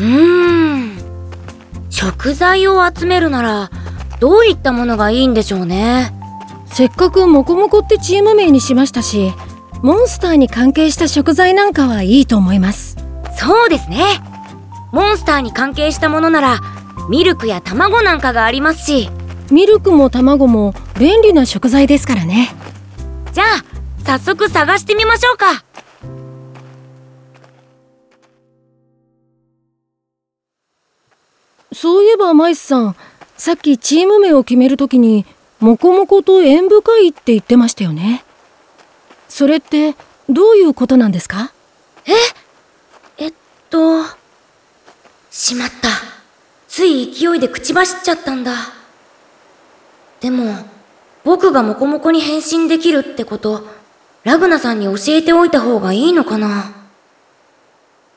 うーん。食材を集めるならどういったものがいいんでしょうね？せっかくモコモコってチーム名にしましたしモンスターに関係した食材なんかはいいと思います。そうですね。モンスターに関係したものならミルクや卵なんかがありますし。ミルクも卵も便利な食材ですからね。じゃあ早速探してみましょうかそういえばマイスさんさっきチーム名を決めるときにモコモコと縁深いって言ってましたよね。それってどういうことなんですか？え？えっとしまった。つい勢いで口走っちゃったんだ。でも僕がモコモコに変身できるってことラグナさんに教えておいた方がいいのかな？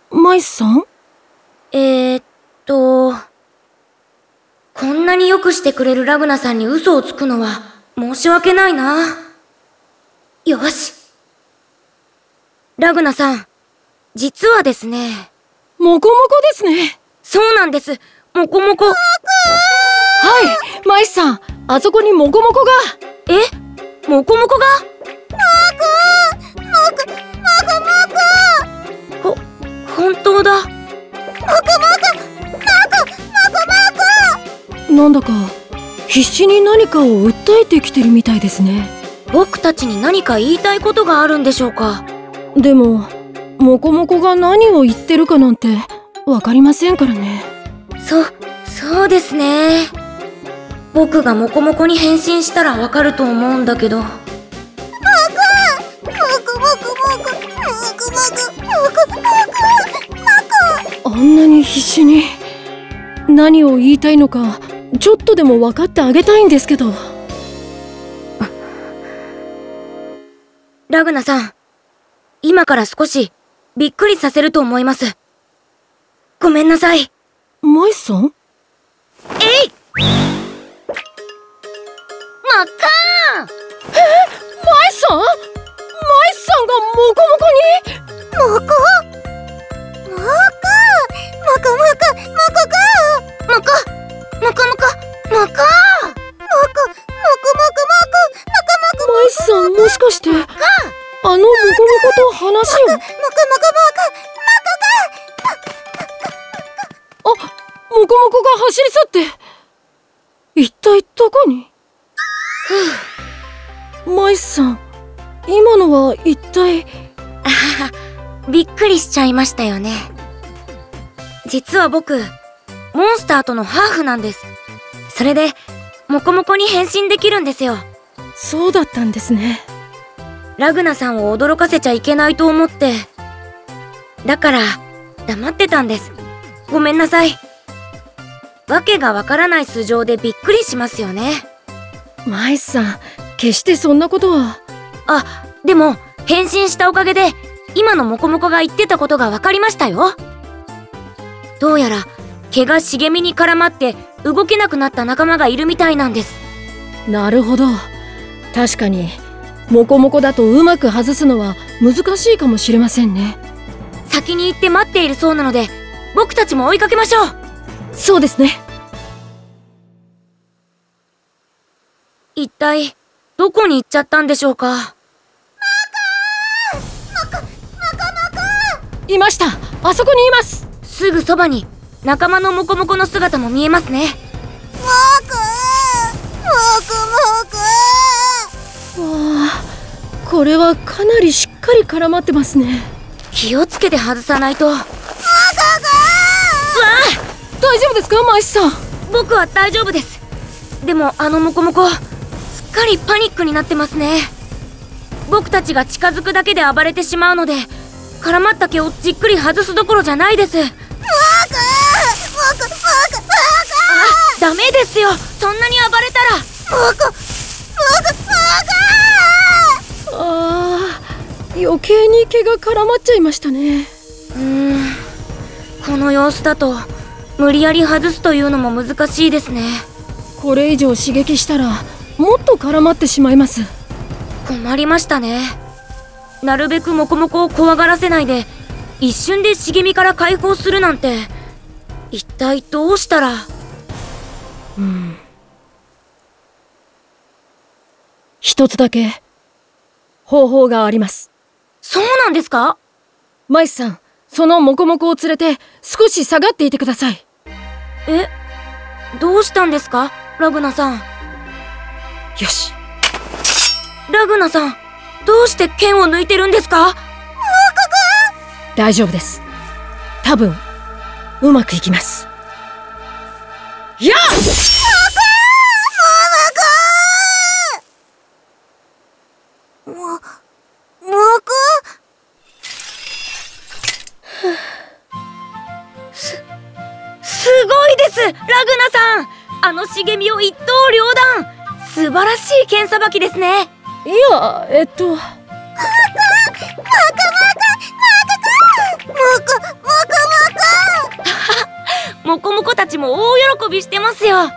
マイスさん？えー、っとこんなによくしてくれるラグナさんに嘘をつくのは申し訳ないな。よし。ラグナさん実はですね。モコモコですね。そうなんです。モコモコ。はいマイスさん。あそこにモコモコが。え？モコモコが？ほ本当だなんだか必死に何かを訴えてきてるみたいですね。僕たちに何か言いたいことがあるんでしょうか？でもモコモコが何を言ってるかなんてわかりませんからね。そそうですね。僕がモコモコに変身したらわかると思うんだけど。あんなに必死に何を言いたいのかちょっとでも分かってあげたいんですけど。ラグナさん今から少しびっくりさせると思います。ごめんなさい。マイスさん？えい！マッカー！ンマイスさん？マイスさんがモコモコに？モコ？モコモコが走り去って。一体どこに？マイスさん今のは一体？コびっくりしちゃいましたよね。実は僕モンスターとのハーフなんです。それでモコモコに変身できるんですよ。そうだったんですね。ラグナさんを驚かせちゃいけないと思って。だから黙ってたんです。ごめんなさいわけがわからない素性でびっくりしますよね。マイスさん決してそんなことは。あでも変身したおかげで今のモコモコが言ってたことが分かりましたよ。どうやら毛が茂みに絡まって動けなくなった仲間がいるみたいなんです。なるほど。確かにモコモコだとうまく外すのは難しいかもしれませんね。先に行って待っているそうなので僕たちも追いかけましょうそうですね。一体どこに行っちゃったんでしょうか？いました。あそこにいます。すぐそばに仲間のモコモコの姿も見えますね。わあこれはかなりしっかり絡まってますね。気をつけて外さないと。わあ大丈夫ですかマイスさん？僕は大丈夫です。でもあのモコモコすっかりパニックになってますね。僕たちが近づくだけで暴れてしまうので絡まった毛をじっくり外すどころじゃないです。あダメですよ。そんなに暴れたら。あー余計に毛が絡まっちゃいましたね。うーん。この様子だと無理やり外すというのも難しいですね。これ以上刺激したらもっと絡まってしまいます。困りましたね。なるべくモコモコを怖がらせないで一瞬で茂みから解放するなんて。一体どうしたら。うん。一つだけ方法があります。そうなんですか？マイスさんそのモコモコを連れて少し下がっていてください。えどうしたんですか？ラグナさん。よし。ラグナさんどうして剣を抜いてるんですか？大丈夫です。多分うまくいきます。やあ茂みを一刀両断。素晴らしい剣さばきですね。いやえっと。もたちも大喜びしてますよ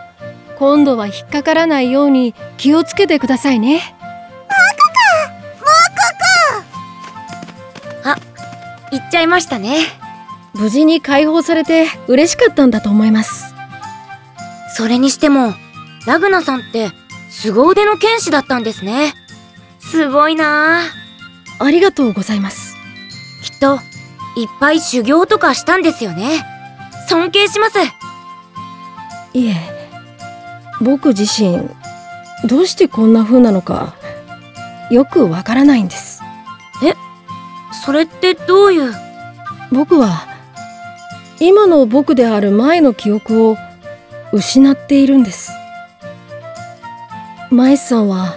今度は引っかからないように気をつけてくださいね言っちゃいましたね無事に解放されて嬉しかったんだと思いますそれにしてもラグナさんって凄腕の剣士だったんですね。すごいな。あありがとうございます。きっといっぱい修行とかしたんですよね。尊敬します。いえ僕自身どうしてこんな風なのかよくわからないんです。それってどういう？僕は今の僕である前の記憶を失っているんです。マイスさんは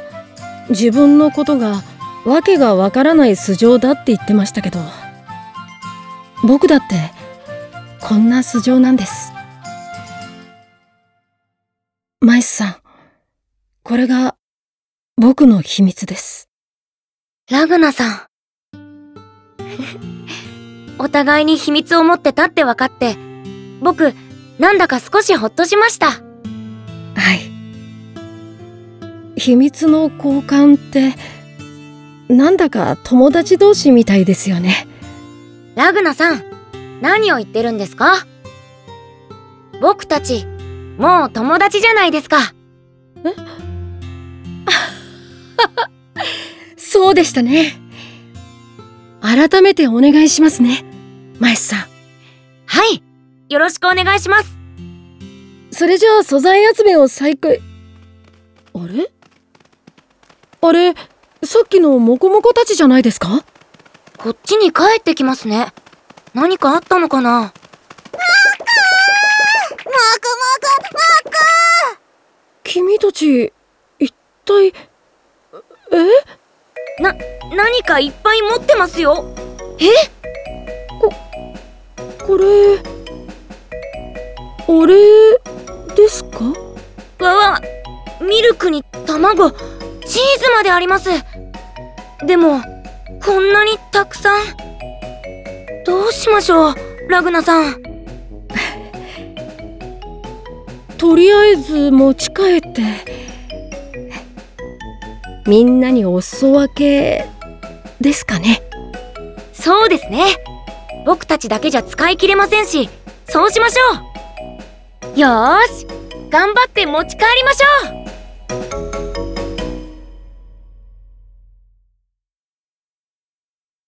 自分のことがわけがわからない素性だって言ってましたけど僕だってこんな素性なんです。マイスさんこれが僕の秘密です。ラグナさん。お互いに秘密を持ってたって分かって僕なんだか少しほっとしました。はい。秘密の交換ってなんだか友達同士みたいですよね。ラグナさん何を言ってるんですか？僕たちもう友達じゃないですか。そうでしたね。改めてお願いしますねマイスさん。はいよろしくお願いします。それじゃあ素材集めを再開。あれ？あれさっきのモコモコたちじゃないですか？こっちに帰ってきますね。何かあったのかな？もくもくもく君たち一体？え？な何かいっぱい持ってますよ。えこれあれですか？わわミルクに卵チーズまであります。でもこんなにたくさん。どうしましょうラグナさん。とりあえず持ち帰って。みんなにお裾分けですかね？そうですね。僕たちだけじゃ使い切れませんしそうしましょうよーし頑張って持ち帰りましょう。